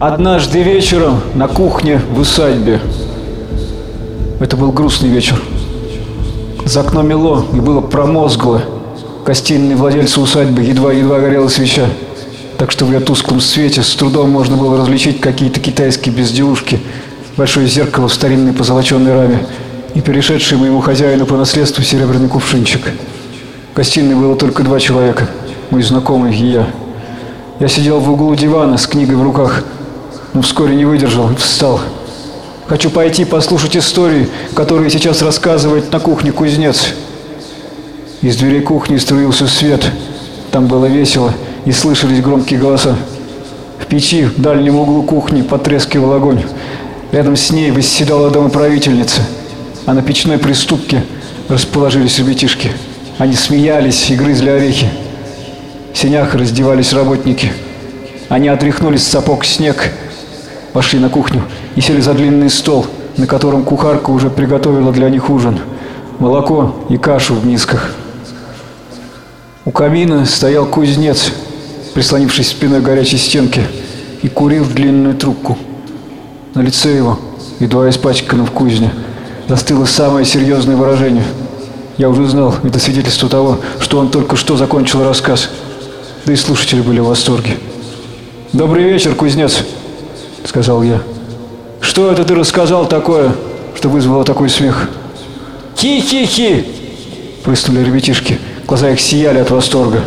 Однажды вечером на кухне в усадьбе. Это был грустный вечер. За окном мело и было промозгло. Костельные владельцы усадьбы едва-едва горела свеча, так что в ее тусклом свете с трудом можно было различить какие-то китайские безделушки, большое зеркало в старинной позолоченной раме и перешедший моему хозяину по наследству серебряный кувшинчик. В гостиной было только два человека, мой знакомый и я. Я сидел в углу дивана с книгой в руках, но вскоре не выдержал и встал. Хочу пойти послушать истории, которые сейчас рассказывает на кухне кузнец. Из дверей кухни струился свет. Там было весело и слышались громкие голоса. В печи в дальнем углу кухни потрескивал огонь. Рядом с ней восседала домоправительница, а на печной приступке расположились ребятишки. Они смеялись и грызли орехи. В сенях раздевались работники. Они отряхнули с сапог снег, пошли на кухню и сели за длинный стол, на котором кухарка уже приготовила для них ужин. Молоко и кашу в мисках. У камина стоял кузнец, прислонившись спиной к горячей стенке, и курил длинную трубку. На лице его, едва испачканном в кузне, застыло самое серьезное выражение. Я уже знал, это свидетельство того, что он только что закончил рассказ. Да и слушатели были в восторге. «Добрый вечер, кузнец», — сказал я. «Что это ты рассказал такое, что вызвало такой смех?» «Хи-хи-хи!» — прыснули ребятишки. Глаза их сияли от восторга.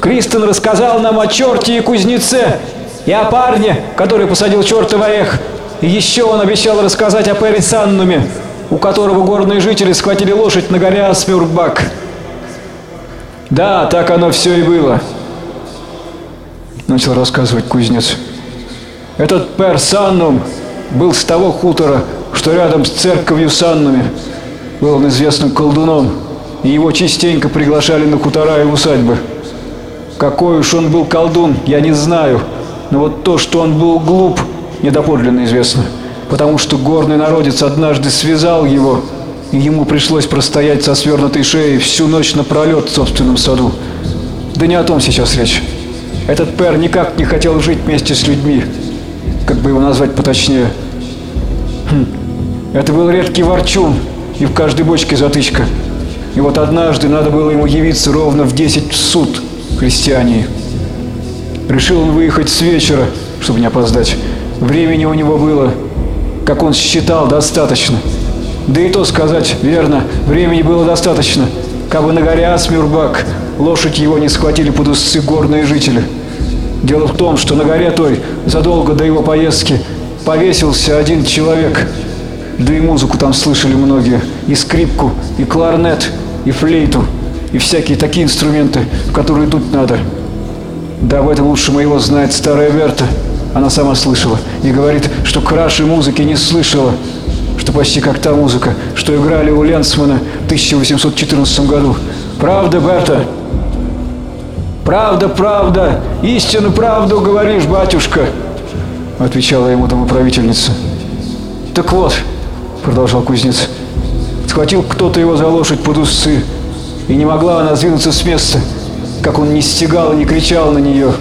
«Кристен рассказал нам о черте и кузнеце, и о парне, который посадил черта в орех. И еще он обещал рассказать о Перри Саннуме, у которого горные жители схватили лошадь на горе Асмюрбак. Да, так оно все и было. Начал рассказывать кузнец. Этот Пер Саннум был с того хутора, что рядом с церковью Саннуме. Был он известным колдуном, и его частенько приглашали на хутора и усадьбы. Какой уж он был колдун, я не знаю, но вот то, что он был глуп, недоподлинно известно, потому что горный народец однажды связал его, и ему пришлось простоять со свернутой шеей всю ночь напролет в собственном саду. Да не о том сейчас речь. Этот Пер никак не хотел жить вместе с людьми, как бы его назвать поточнее. Хм. Это был редкий ворчун, и в каждой бочке затычка. И вот однажды надо было ему явиться ровно в 10 в суд христиане. Решил он выехать с вечера, чтобы не опоздать. Времени у него было, как он считал, достаточно. Да и то сказать, верно, времени было достаточно. Как бы на горе Асмюрбак лошадь его не схватили под усы горные жители. Дело в том, что на горе той, задолго до его поездки, повесился один человек. Да и музыку там слышали многие. И скрипку, и кларнет, и флейту, и всякие такие инструменты, в которые тут надо. Да об этом лучше моего знает старая Верта. Она сама слышала и говорит, что краше музыки не слышала, что почти как та музыка, что играли у Ленсмана в 1814 году. Правда, Берта? «Правда, правда, истину правду говоришь, батюшка», — отвечала ему домоправительница. «Так вот», — продолжал кузнец, — схватил кто-то его за лошадь под усы, и не могла она сдвинуться с места, как он не стегал и не кричал на нее.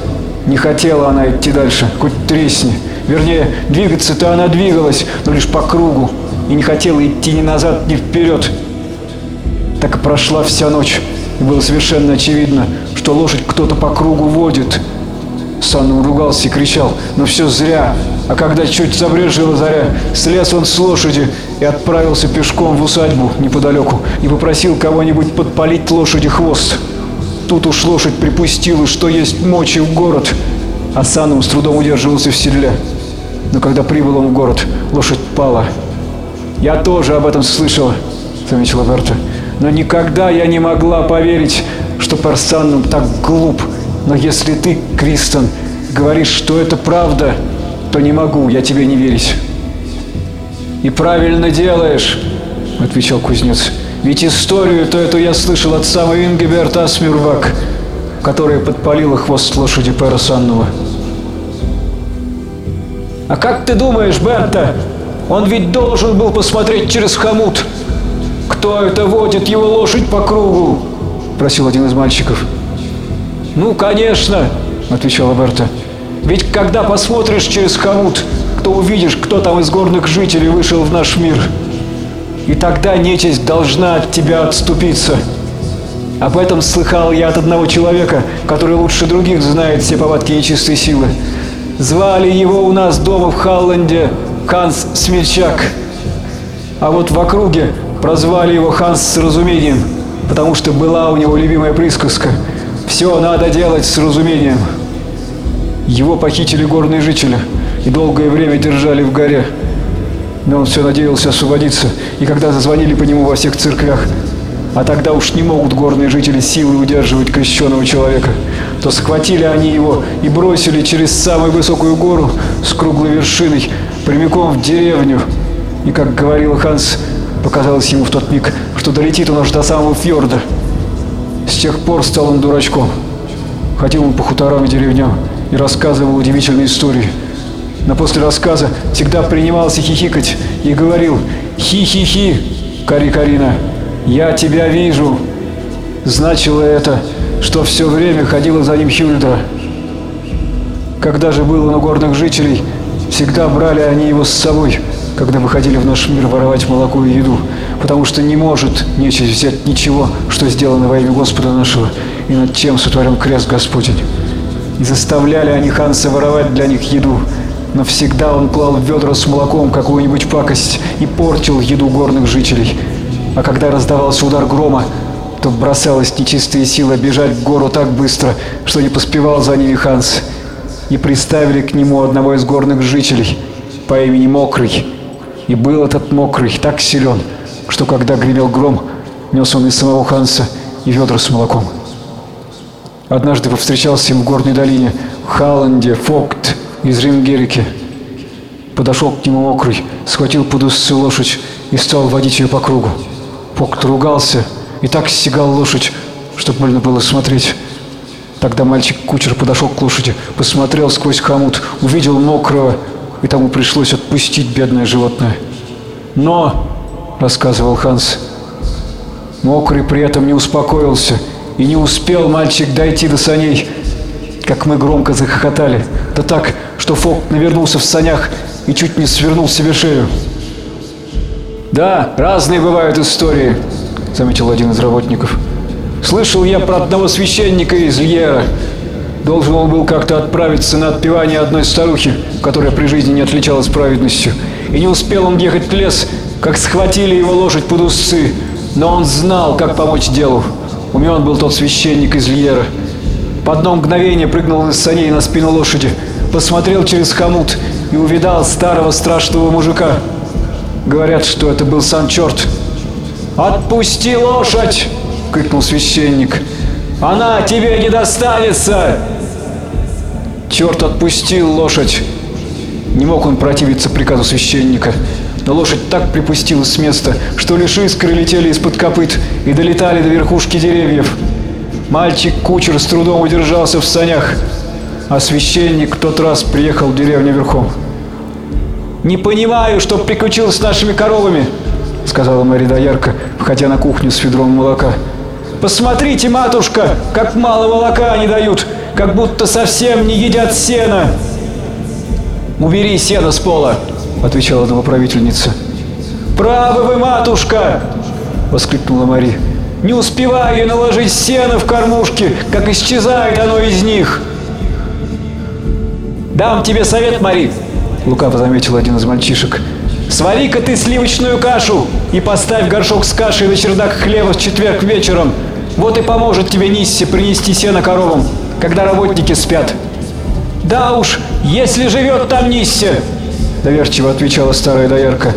Не хотела она идти дальше, хоть тресни. Вернее, двигаться-то она двигалась, но лишь по кругу, и не хотела идти ни назад, ни вперед. Так и прошла вся ночь, и было совершенно очевидно, что лошадь кто-то по кругу водит. Санну ругался и кричал, но все зря. А когда чуть забрежила заря, слез он с лошади и отправился пешком в усадьбу неподалеку и попросил кого-нибудь подпалить лошади хвост. Тут уж лошадь припустила, что есть мочи в город, а Санном с трудом удерживался в седле. Но когда прибыл он в город, лошадь пала. «Я тоже об этом слышала», — заметила Берта. «Но никогда я не могла поверить, что Парсанум так глуп. Но если ты, Кристон, говоришь, что это правда, то не могу я тебе не верить. И правильно делаешь, отвечал кузнец. Ведь историю-то эту я слышал от самой Ингеберт Асмюрвак, которая подпалила хвост лошади Пэра. А как ты думаешь, Берта, он ведь должен был посмотреть через хомут. Кто это водит его лошадь по кругу? – просил один из мальчиков. «Ну, конечно!» – отвечала Берта. Ведь когда посмотришь через хомут, то увидишь, кто там из горных жителей вышел в наш мир. И тогда нечисть должна от тебя отступиться. Об этом слыхал я от одного человека, который лучше других знает все повадки нечистой силы. Звали его у нас дома в Халланде Ханс Смельчак. А вот в округе прозвали его Ханс с разумением, потому что была у него любимая присказка «Все надо делать с разумением». Его похитили горные жители и долгое время держали в горе. Но он все надеялся освободиться, и когда зазвонили по нему во всех церквях, а тогда уж не могут горные жители силой удерживать крещенного человека, то схватили они его и бросили через самую высокую гору с круглой вершиной прямиком в деревню. И, как говорил Ханс, показалось ему в тот миг, что долетит он аж до самого фьорда. С тех пор стал он дурачком. Ходил он по хуторам и деревням и рассказывал удивительные истории. Но после рассказа всегда принимался хихикать и говорил «Хи-хи-хи, Кари-Карина, я тебя вижу». Значило это, что все время ходила за ним Хюльдра. Когда же было на горных жителей, всегда брали они его с собой, когда выходили в наш мир воровать молоко и еду, потому что не может нечисть взять ничего, что сделано во имя Господа нашего, и над чем сотворен крест Господень. И заставляли они Ханса воровать для них еду, но всегда он клал в ведра с молоком какую-нибудь пакость и портил еду горных жителей. А когда раздавался удар грома, то бросалась нечистая сила бежать в гору так быстро, что не поспевал за ними Ханс. И приставили к нему одного из горных жителей по имени Мокрый. И был этот Мокрый так силен, что когда гремел гром, нес он из самого Ханса и ведра с молоком. Однажды повстречался им в горной долине в Халланде Фокт из Рингерики. Подошел к нему мокрый, схватил под усы лошадь и стал водить ее по кругу. Фокт ругался и так стегал лошадь, чтобы больно было смотреть. Тогда мальчик-кучер подошел к лошади, посмотрел сквозь хомут, увидел мокрого, и тому пришлось отпустить бедное животное. «Но», — рассказывал Ханс, — мокрый при этом не успокоился — и не успел мальчик дойти до саней, как мы громко захохотали. Да так, что Фок навернулся в санях и чуть не свернул себе шею. «Да, разные бывают истории», — заметил один из работников. «Слышал я про одного священника из Льера. Должен он был как-то отправиться на отпевание одной старухи, которая при жизни не отличалась праведностью. И не успел он ехать в лес, как схватили его лошадь под усы. Но он знал, как помочь делу. Умен был тот священник из Льера. В одно мгновение прыгнул из саней на спину лошади, посмотрел через хомут и увидал старого страшного мужика. Говорят, что это был сам черт. «Отпусти лошадь!» — крикнул священник. «Она тебе не достанется!» Черт отпустил лошадь. Не мог он противиться приказу священника но лошадь так припустилась с места, что лишь искры летели из-под копыт и долетали до верхушки деревьев. Мальчик-кучер с трудом удержался в санях, а священник в тот раз приехал в деревню верхом. «Не понимаю, что приключилось с нашими коровами», — сказала Мария Доярка, входя на кухню с ведром молока. «Посмотрите, матушка, как мало молока они дают, как будто совсем не едят сена!» «Убери сено с пола!» — отвечала домоправительница. «Правы вы, матушка!» — воскликнула Мари. «Не успеваю наложить сено в кормушки, как исчезает оно из них!» «Дам тебе совет, Мари!» — лукаво заметил один из мальчишек. «Свари-ка ты сливочную кашу и поставь горшок с кашей на чердак хлеба в четверг вечером. Вот и поможет тебе Ниссе принести сено коровам, когда работники спят». «Да уж, если живет там Ниссе!» доверчиво отвечала старая доярка,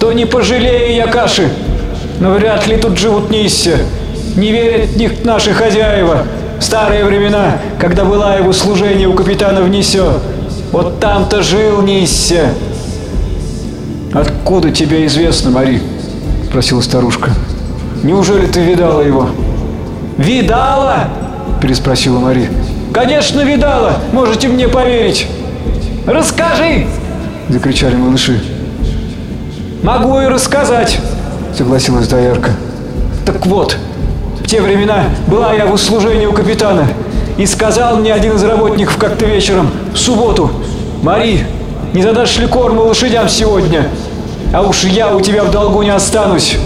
то не пожалею я каши. Но вряд ли тут живут Ниссе. Не верят в них наши хозяева. Старые времена, когда была его служение у капитана в Ниссе, вот там-то жил Ниссе. «Откуда тебе известно, Мари?» – спросила старушка. «Неужели ты видала его?» «Видала?» – переспросила Мари. «Конечно, видала! Можете мне поверить!» «Расскажи!» — закричали малыши. «Могу и рассказать», — согласилась доярка. «Так вот, в те времена была я в услужении у капитана, и сказал мне один из работников как-то вечером, в субботу, «Мари, не задашь ли корму лошадям сегодня? А уж я у тебя в долгу не останусь».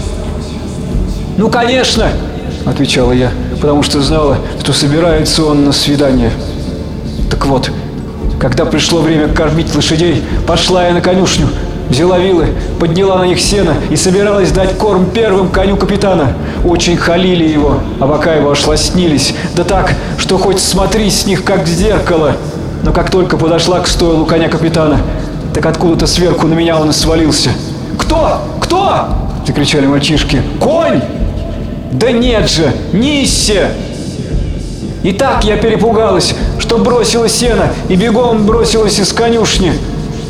«Ну, конечно!» — отвечала я, потому что знала, что собирается он на свидание. Так вот, когда пришло время кормить лошадей, пошла я на конюшню, взяла вилы, подняла на них сено и собиралась дать корм первым коню капитана. Очень халили его, а бока его аж лоснились, да так, что хоть смотри с них как в зеркало. Но как только подошла к стойлу коня капитана, так откуда-то сверху на меня он и свалился. «Кто? Кто?» – закричали мальчишки. «Конь!» «Да нет же! Ниссе!» И так я перепугалась, что бросила сено и бегом бросилась из конюшни.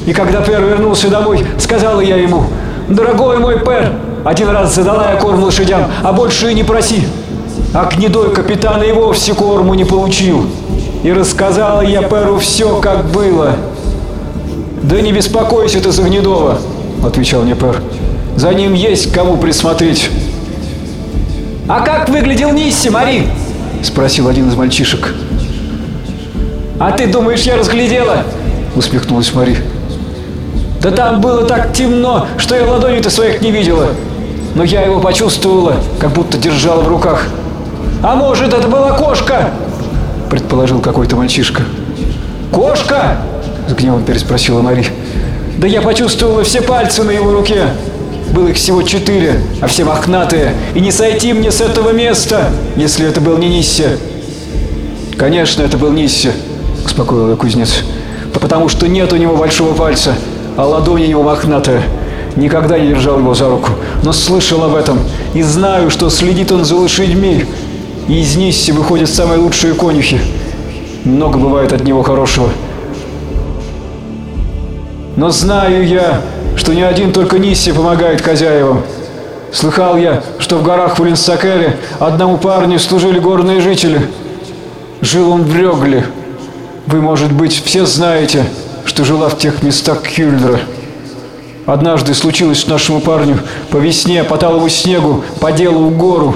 И когда Пер вернулся домой, сказала я ему, «Дорогой мой Пер, один раз задала я корм лошадям, а больше и не проси». А гнедой капитан и вовсе корму не получил. И рассказала я Перу все, как было. «Да не беспокойся ты за Гнедова», — отвечал мне Пер. «За ним есть кому присмотреть». «А как выглядел Нисси, Мари?» — спросил один из мальчишек. «А ты думаешь, я разглядела?» — усмехнулась Мари. «Да там было так темно, что я ладони-то своих не видела. Но я его почувствовала, как будто держала в руках. А может, это была кошка?» — предположил какой-то мальчишка. «Кошка?» — с гневом переспросила Мари. «Да я почувствовала все пальцы на его руке. Было их всего четыре, а все мохнатые. И не сойти мне с этого места, если это был не Нисси. Конечно, это был Нисси, успокоил кузнец. Потому что нет у него большого пальца, а ладонь у него мохнатая. Никогда не держал его за руку, но слышал об этом. И знаю, что следит он за лошадьми. И из Нисси выходят самые лучшие конюхи. Много бывает от него хорошего. Но знаю я, что не один только Нисси помогает хозяевам. Слыхал я, что в горах в Линсакере одному парню служили горные жители. Жил он в Рёгле. Вы, может быть, все знаете, что жила в тех местах Кюльдра. Однажды случилось нашему парню по весне, по талому снегу, по делу в гору.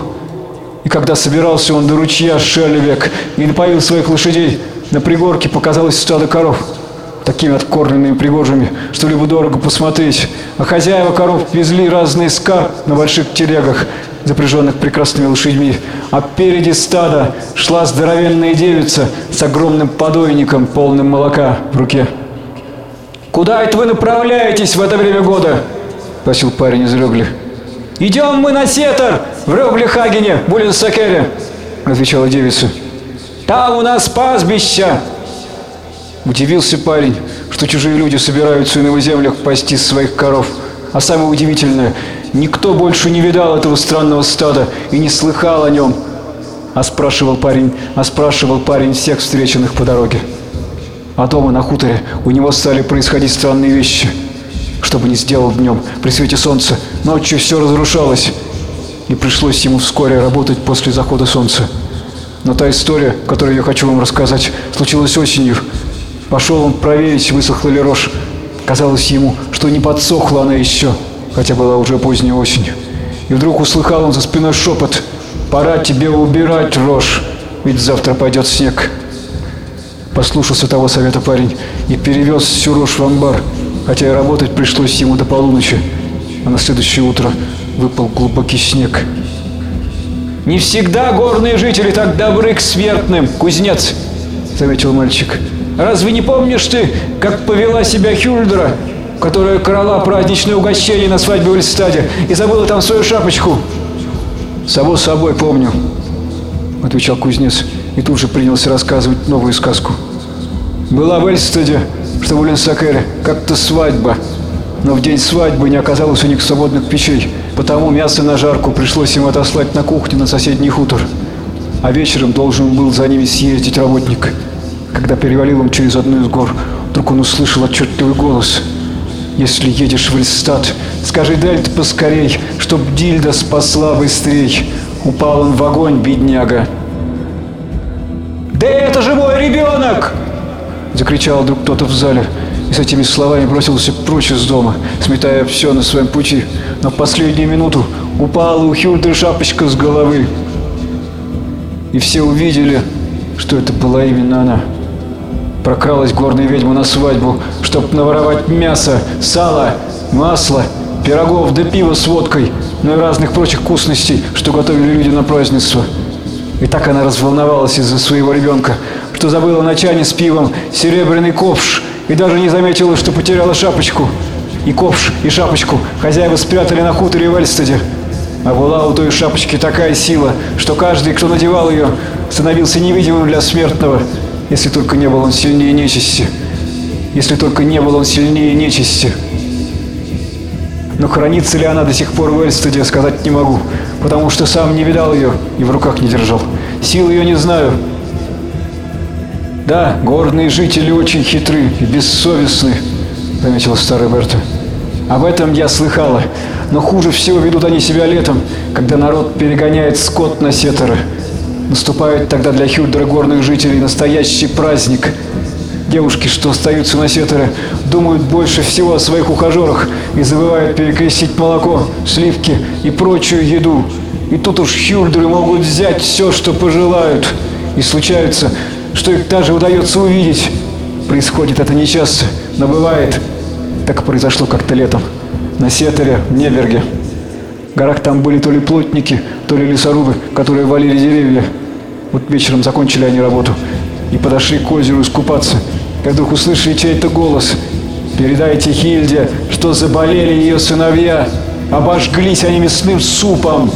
И когда собирался он до ручья Шелевек и напоил своих лошадей, на пригорке показалось стадо коров такими откормленными пригожими, что любо дорого посмотреть. А хозяева коров везли разные скарб на больших телегах, запряженных прекрасными лошадьми. А впереди стада шла здоровенная девица с огромным подойником, полным молока в руке. «Куда это вы направляетесь в это время года?» – спросил парень из Рёгли. «Идем мы на сетер в Рёгле-Хагене, Булинсакере», – отвечала девица. «Там у нас пастбище, Удивился парень, что чужие люди собираются на его землях пасти своих коров. А самое удивительное, никто больше не видал этого странного стада и не слыхал о нем. А спрашивал парень, а спрашивал парень всех встреченных по дороге. А дома на хуторе у него стали происходить странные вещи. Что бы ни сделал днем, при свете солнца, ночью все разрушалось. И пришлось ему вскоре работать после захода солнца. Но та история, которую я хочу вам рассказать, случилась осенью, Пошел он проверить, высохла ли рожь. Казалось ему, что не подсохла она еще, хотя была уже поздняя осень. И вдруг услыхал он за спиной шепот «Пора тебе убирать рожь, ведь завтра пойдет снег». Послушался того совета парень и перевез всю рожь в амбар, хотя и работать пришлось ему до полуночи, а на следующее утро выпал глубокий снег. «Не всегда горные жители так добры к смертным, кузнец!» — заметил мальчик. Разве не помнишь ты, как повела себя Хюльдра, которая крала праздничное угощение на свадьбе в Эльстаде и забыла там свою шапочку? Само собой помню, отвечал кузнец и тут же принялся рассказывать новую сказку. Была в Эльстаде, что в Ленсакере, как-то свадьба. Но в день свадьбы не оказалось у них свободных печей, потому мясо на жарку пришлось им отослать на кухню на соседний хутор. А вечером должен был за ними съездить работник – когда перевалил он через одну из гор, вдруг он услышал отчетливый голос. «Если едешь в Эльстад, скажи Дельт поскорей, чтоб Дильда спасла быстрей». Упал он в огонь, бедняга. «Да это же мой ребенок!» Закричал вдруг кто-то в зале и с этими словами бросился прочь из дома, сметая все на своем пути. Но в последнюю минуту упала у Хюльды шапочка с головы. И все увидели, что это была именно она. Прокралась горная ведьма на свадьбу, чтоб наворовать мясо, сало, масло, пирогов да пива с водкой, ну и разных прочих вкусностей, что готовили люди на празднество. И так она разволновалась из-за своего ребенка, что забыла на чане с пивом серебряный ковш и даже не заметила, что потеряла шапочку. И ковш, и шапочку хозяева спрятали на хуторе в Эльстеде. А была у той шапочки такая сила, что каждый, кто надевал ее, становился невидимым для смертного, если только не был он сильнее нечисти. Если только не был он сильнее нечисти. Но хранится ли она до сих пор в Эльстеде, сказать не могу, потому что сам не видал ее и в руках не держал. Сил ее не знаю. Да, горные жители очень хитры и бессовестны, заметила старая Берта. Об этом я слыхала, но хуже всего ведут они себя летом, когда народ перегоняет скот на сетеры. Наступает тогда для Хюльдера жителей настоящий праздник. Девушки, что остаются на сетере, думают больше всего о своих ухажерах и забывают перекрестить молоко, сливки и прочую еду. И тут уж Хюльдеры могут взять все, что пожелают. И случается, что их даже удается увидеть. Происходит это нечасто, но бывает. Так произошло как-то летом. На Сетере, в Неберге. В горах там были то ли плотники, то ли лесорубы, которые валили деревья. Вот вечером закончили они работу и подошли к озеру искупаться, как вдруг услышали чей-то голос. «Передайте Хильде, что заболели ее сыновья, обожглись они мясным супом!»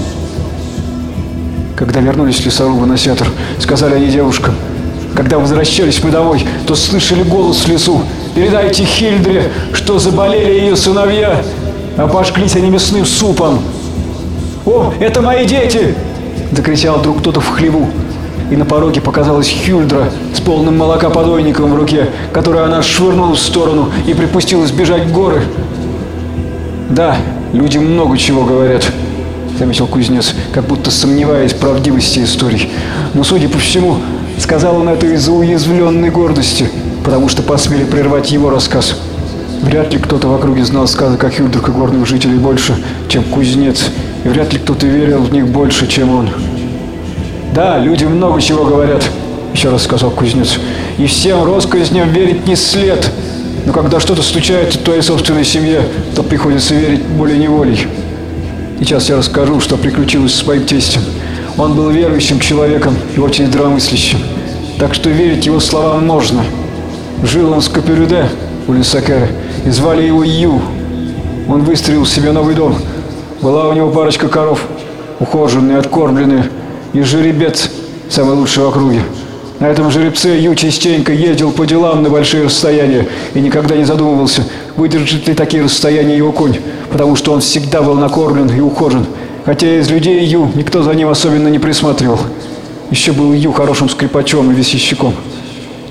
Когда вернулись лесорубы на сетр, сказали они девушкам. Когда возвращались мы домой, то слышали голос в лесу. «Передайте Хильдре, что заболели ее сыновья, обожглись они мясным супом!» «О, это мои дети!» – закричал вдруг кто-то в хлеву и на пороге показалась Хюльдра с полным молокоподойником в руке, который она швырнула в сторону и припустилась бежать в горы. «Да, люди много чего говорят», — заметил кузнец, как будто сомневаясь в правдивости историй. «Но, судя по всему, сказал он это из-за уязвленной гордости, потому что посмели прервать его рассказ». Вряд ли кто-то в округе знал сказок о Хюльдрах и горных жителей больше, чем кузнец, и вряд ли кто-то верил в них больше, чем он. Да, люди много чего говорят, еще раз сказал кузнец. И всем россказням верить не след. Но когда что-то случается в твоей собственной семье, то приходится верить волей-неволей. Сейчас я расскажу, что приключилось с моим тестем. Он был верующим человеком и очень здравомыслящим. Так что верить его словам можно. Жил он в Скоперюде, у Лисакера, и звали его Ю. Он выстроил себе новый дом. Была у него парочка коров, ухоженные, откормленные, и жеребец самый лучший в округе. На этом жеребце Ю частенько ездил по делам на большие расстояния и никогда не задумывался, выдержит ли такие расстояния его конь, потому что он всегда был накормлен и ухожен, хотя из людей Ю никто за ним особенно не присматривал. Еще был Ю хорошим скрипачом и весельщиком.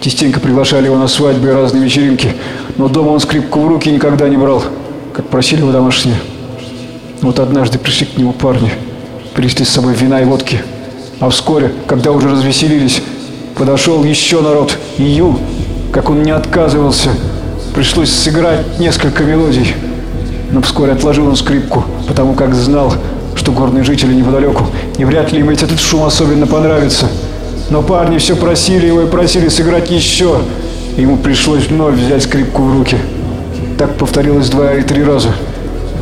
Частенько приглашали его на свадьбы и разные вечеринки, но дома он скрипку в руки никогда не брал, как просили его домашние. Вот однажды пришли к нему парни, принесли с собой вина и водки – а вскоре, когда уже развеселились, подошел еще народ, и Ю, как он не отказывался, пришлось сыграть несколько мелодий. Но вскоре отложил он скрипку, потому как знал, что горные жители неподалеку, и вряд ли им этот шум особенно понравится. Но парни все просили его и просили сыграть еще, и ему пришлось вновь взять скрипку в руки. Так повторилось два или три раза.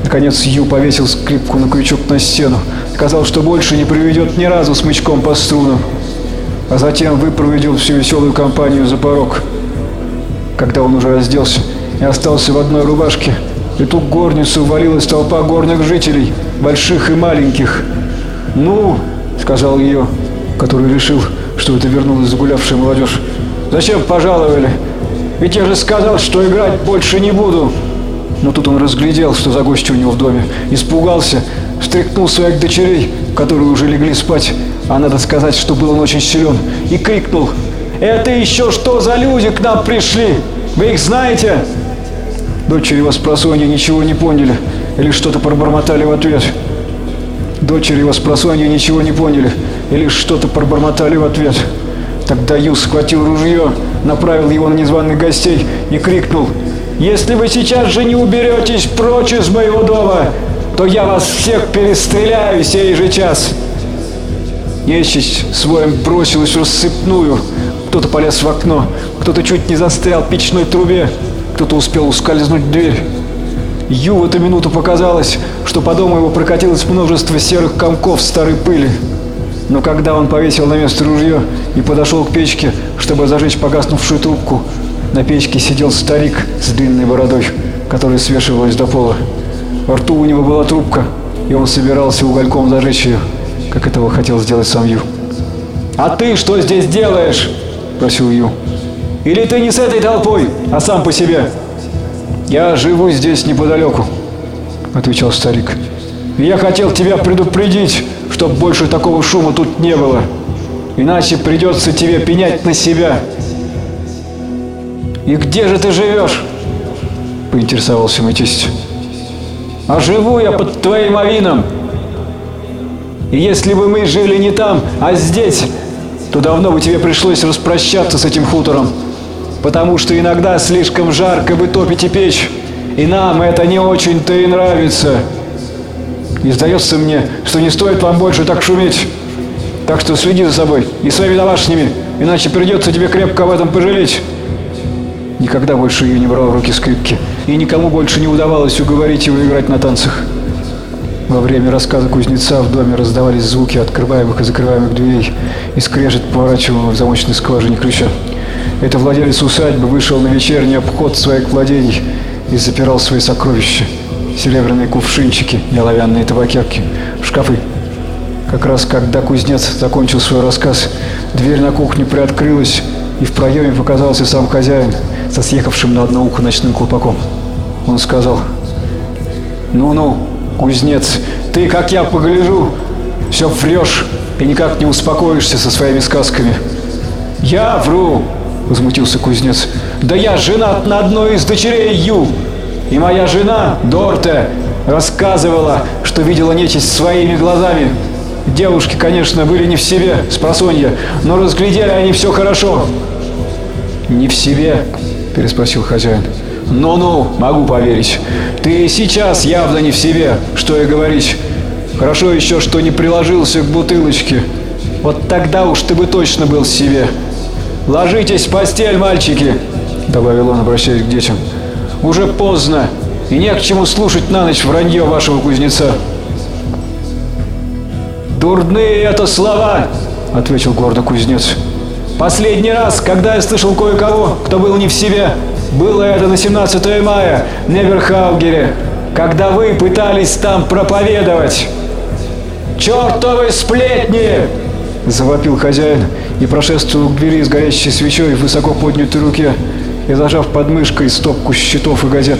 Наконец Ю повесил скрипку на крючок на стену, сказал, что больше не приведет ни разу смычком по струнам, а затем выпроводил всю веселую компанию за порог. Когда он уже разделся и остался в одной рубашке, и тут горницу ввалилась толпа горных жителей, больших и маленьких. «Ну», — сказал ее, который решил, что это вернулась загулявшая молодежь, «зачем пожаловали? Ведь я же сказал, что играть больше не буду». Но тут он разглядел, что за гости у него в доме, испугался, встряхнул своих дочерей, которые уже легли спать, а надо сказать, что был он очень силен, и крикнул «Это еще что за люди к нам пришли? Вы их знаете?» Дочери его с просонья ничего не поняли или что-то пробормотали в ответ. Дочери его с просонья ничего не поняли или что-то пробормотали в ответ. Тогда Ю схватил ружье, направил его на незваных гостей и крикнул если вы сейчас же не уберетесь прочь из моего дома, то я вас всех перестреляю сей же час. Нечисть своим бросилась рассыпную. Кто-то полез в окно, кто-то чуть не застрял в печной трубе, кто-то успел ускользнуть в дверь. Ю в эту минуту показалось, что по дому его прокатилось множество серых комков старой пыли. Но когда он повесил на место ружье и подошел к печке, чтобы зажечь погаснувшую трубку, на печке сидел старик с длинной бородой, которая свешивалась до пола. Во рту у него была трубка, и он собирался угольком зажечь ее, как этого хотел сделать сам Ю. «А ты что здесь делаешь?» – просил Ю. «Или ты не с этой толпой, а сам по себе?» «Я живу здесь неподалеку», — отвечал старик. «Я хотел тебя предупредить, чтоб больше такого шума тут не было. Иначе придется тебе пенять на себя». «И где же ты живешь?» — поинтересовался мой тесть. «А живу я под твоим авином. И если бы мы жили не там, а здесь, то давно бы тебе пришлось распрощаться с этим хутором потому что иногда слишком жарко вы топите печь, и нам это не очень-то и нравится. И сдается мне, что не стоит вам больше так шуметь. Так что следи за собой и своими домашними, иначе придется тебе крепко об этом пожалеть. Никогда больше ее не брал в руки скрипки, и никому больше не удавалось уговорить его играть на танцах. Во время рассказа кузнеца в доме раздавались звуки открываемых и закрываемых дверей и скрежет поворачиваемого в замочной скважине ключа. Это владелец усадьбы вышел на вечерний обход своих владений и запирал свои сокровища. Серебряные кувшинчики и оловянные табакерки, шкафы. Как раз когда кузнец закончил свой рассказ, дверь на кухню приоткрылась, и в проеме показался сам хозяин со съехавшим на одно ухо ночным колпаком. Он сказал, «Ну-ну, кузнец, ты, как я погляжу, все врешь и никак не успокоишься со своими сказками». «Я вру!» — возмутился кузнец. «Да я женат на одной из дочерей Ю, и моя жена, Дорте, рассказывала, что видела нечисть своими глазами. Девушки, конечно, были не в себе, с просонья, но разглядели они все хорошо». «Не в себе?» — переспросил хозяин. «Ну-ну, могу поверить. Ты сейчас явно не в себе, что и говорить. Хорошо еще, что не приложился к бутылочке. Вот тогда уж ты бы точно был в себе». «Ложитесь в постель, мальчики!» — добавил он, обращаясь к детям. «Уже поздно, и не к чему слушать на ночь вранье вашего кузнеца». «Дурные это слова!» — ответил гордо кузнец. «Последний раз, когда я слышал кое-кого, кто был не в себе, было это на 17 мая в Неверхаугере, когда вы пытались там проповедовать. Чертовы сплетни!» — завопил хозяин и прошествовал к двери с горящей свечой в высоко поднятой руке и зажав под мышкой стопку счетов и газет.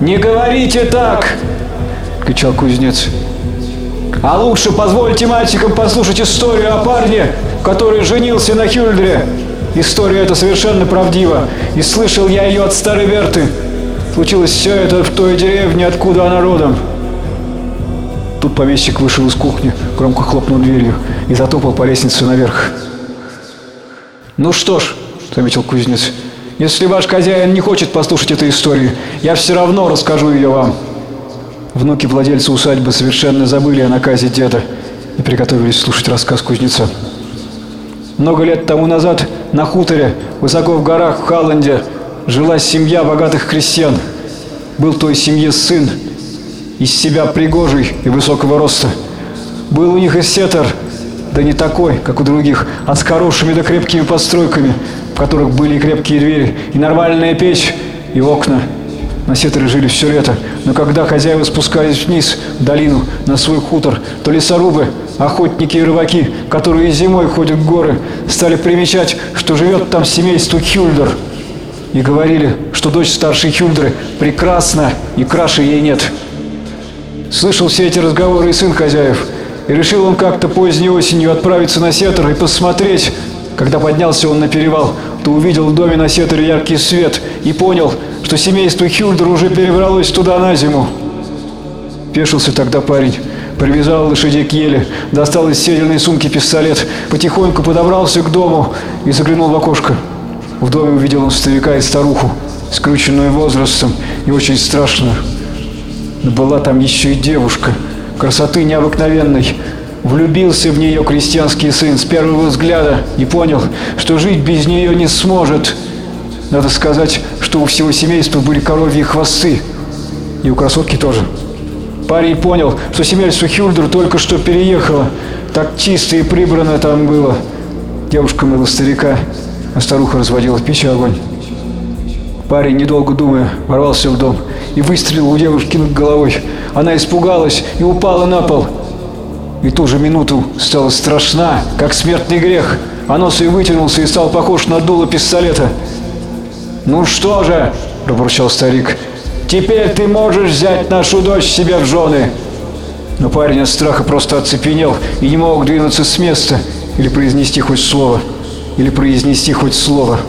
«Не говорите так!» — кричал кузнец. «А лучше позвольте мальчикам послушать историю о парне, который женился на Хюльдре. История эта совершенно правдива, и слышал я ее от старой Берты. Случилось все это в той деревне, откуда она родом». Тут помещик вышел из кухни, громко хлопнул дверью и затопал по лестнице наверх. «Ну что ж», — заметил кузнец, — «если ваш хозяин не хочет послушать эту историю, я все равно расскажу ее вам». Внуки владельца усадьбы совершенно забыли о наказе деда и приготовились слушать рассказ кузнеца. Много лет тому назад на хуторе, высоко в горах в Халланде, жила семья богатых крестьян. Был той семье сын, из себя пригожий и высокого роста. Был у них и сетер, да не такой, как у других, а с хорошими да крепкими постройками, в которых были и крепкие двери, и нормальная печь, и окна. На сетере жили все лето, но когда хозяева спускались вниз, в долину, на свой хутор, то лесорубы, охотники и рыбаки, которые зимой ходят в горы, стали примечать, что живет там семейство Хюльдер. И говорили, что дочь старшей Хюльдеры прекрасна и краше ей нет. Слышал все эти разговоры и сын хозяев, и решил он как-то поздней осенью отправиться на сетер и посмотреть. Когда поднялся он на перевал, то увидел в доме на сетере яркий свет и понял, что семейство Хюльдер уже перебралось туда на зиму. Пешился тогда парень, привязал лошадей к еле, достал из седельной сумки пистолет, потихоньку подобрался к дому и заглянул в окошко. В доме увидел он старика и старуху, скрученную возрастом и очень страшную. Но была там еще и девушка, красоты необыкновенной. Влюбился в нее крестьянский сын с первого взгляда и понял, что жить без нее не сможет. Надо сказать, что у всего семейства были коровьи хвосты. И у красотки тоже. Парень понял, что семейство Хюльдер только что переехало. Так чисто и прибрано там было. Девушка мыла старика, а старуха разводила в печи огонь. Парень, недолго думая, ворвался в дом и выстрелил у девушки над головой. Она испугалась и упала на пол. И ту же минуту стала страшна, как смертный грех, а нос ее вытянулся и стал похож на дуло пистолета. «Ну что же?» – пробурчал старик. «Теперь ты можешь взять нашу дочь себе в жены!» Но парень от страха просто оцепенел и не мог двинуться с места или произнести хоть слово, или произнести хоть слово.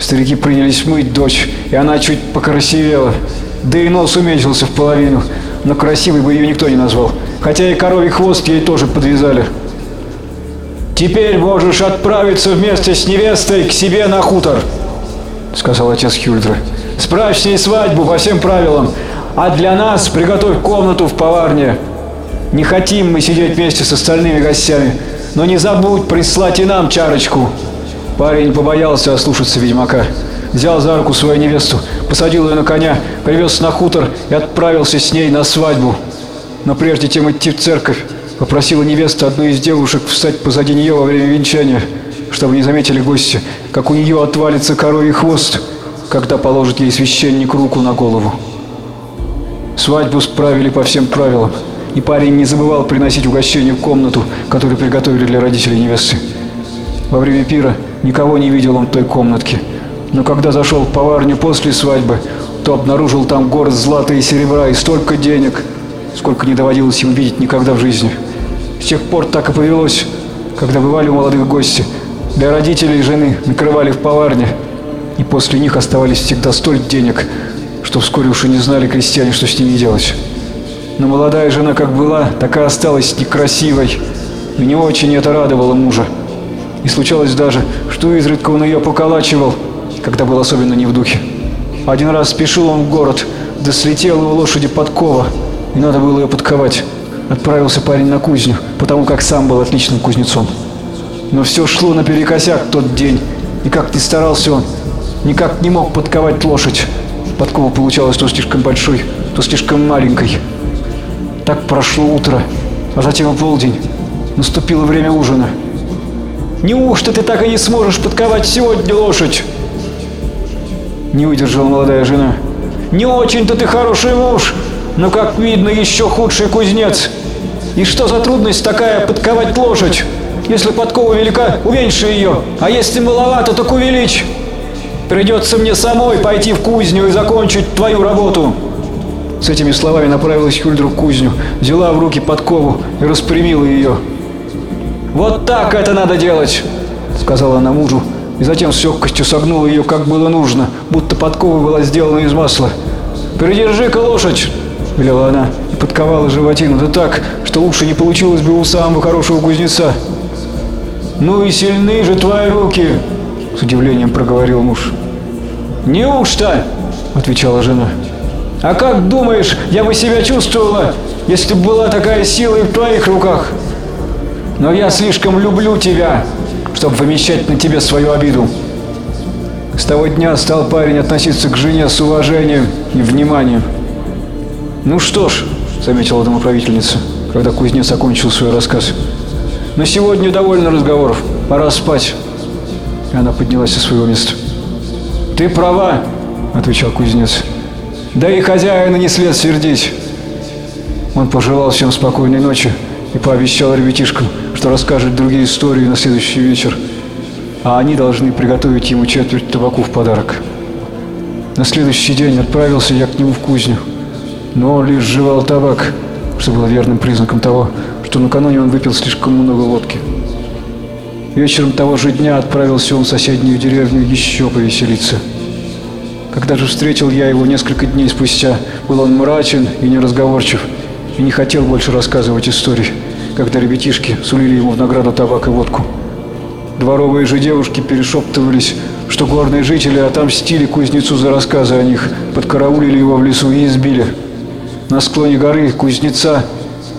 Старики принялись мыть дочь, и она чуть покрасивела, да и нос уменьшился в половину, но красивой бы ее никто не назвал хотя и коровий хвост ей тоже подвязали. «Теперь можешь отправиться вместе с невестой к себе на хутор», — сказал отец Хюльдра. «Справь с ней свадьбу по всем правилам, а для нас приготовь комнату в поварне. Не хотим мы сидеть вместе с остальными гостями, но не забудь прислать и нам чарочку». Парень побоялся ослушаться ведьмака. Взял за руку свою невесту, посадил ее на коня, привез на хутор и отправился с ней на свадьбу. Но прежде чем идти в церковь, попросила невеста одну из девушек встать позади нее во время венчания, чтобы не заметили гости, как у нее отвалится коровий хвост, когда положит ей священник руку на голову. Свадьбу справили по всем правилам, и парень не забывал приносить угощение в комнату, которую приготовили для родителей невесты. Во время пира никого не видел он в той комнатке, но когда зашел в поварню после свадьбы, то обнаружил там город злата и серебра и столько денег – сколько не доводилось ему видеть никогда в жизни. С тех пор так и повелось, когда бывали у молодых гости. Для родителей и жены накрывали в поварне, и после них оставались всегда столько денег, что вскоре уж и не знали крестьяне, что с ними делать. Но молодая жена как была, так и осталась некрасивой, и не очень это радовало мужа. И случалось даже, что изредка он ее поколачивал, когда был особенно не в духе. Один раз спешил он в город, да слетела у лошади подкова – и надо было ее подковать. Отправился парень на кузню, потому как сам был отличным кузнецом. Но все шло наперекосяк тот день, и как ни старался он, никак не мог подковать лошадь. Подкова получалась то слишком большой, то слишком маленькой. Так прошло утро, а затем и полдень. Наступило время ужина. «Неужто ты так и не сможешь подковать сегодня лошадь?» Не выдержала молодая жена. «Не очень-то ты хороший муж, но, как видно, еще худший кузнец. И что за трудность такая подковать лошадь? Если подкова велика, уменьши ее, а если маловато, так увеличь. Придется мне самой пойти в кузню и закончить твою работу. С этими словами направилась Хюльдра в кузню, взяла в руки подкову и распрямила ее. «Вот так это надо делать!» — сказала она мужу, и затем с легкостью согнула ее, как было нужно, будто подкова была сделана из масла. «Придержи-ка лошадь!» — велела она и подковала животину, да так, что лучше не получилось бы у самого хорошего кузнеца. «Ну и сильны же твои руки!» — с удивлением проговорил муж. «Неужто?» — отвечала жена. «А как думаешь, я бы себя чувствовала, если бы была такая сила и в твоих руках? Но я слишком люблю тебя, чтобы вымещать на тебе свою обиду». С того дня стал парень относиться к жене с уважением и вниманием. «Ну что ж», — заметила домоправительница, когда кузнец окончил свой рассказ, — «на сегодня довольно разговоров, пора спать». И она поднялась со своего места. «Ты права», — отвечал кузнец. «Да и хозяина не след сердить». Он пожелал всем спокойной ночи и пообещал ребятишкам, что расскажет другие истории на следующий вечер, а они должны приготовить ему четверть табаку в подарок. На следующий день отправился я к нему в кузню но лишь жевал табак, что было верным признаком того, что накануне он выпил слишком много водки. Вечером того же дня отправился он в соседнюю деревню еще повеселиться. Когда же встретил я его несколько дней спустя, был он мрачен и неразговорчив, и не хотел больше рассказывать истории, когда ребятишки сулили ему в награду табак и водку. Дворовые же девушки перешептывались, что горные жители отомстили кузнецу за рассказы о них, подкараулили его в лесу и избили. На склоне горы кузнеца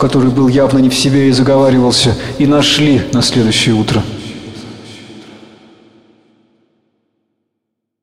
который был явно не в себе и заговаривался, и нашли на следующее утро.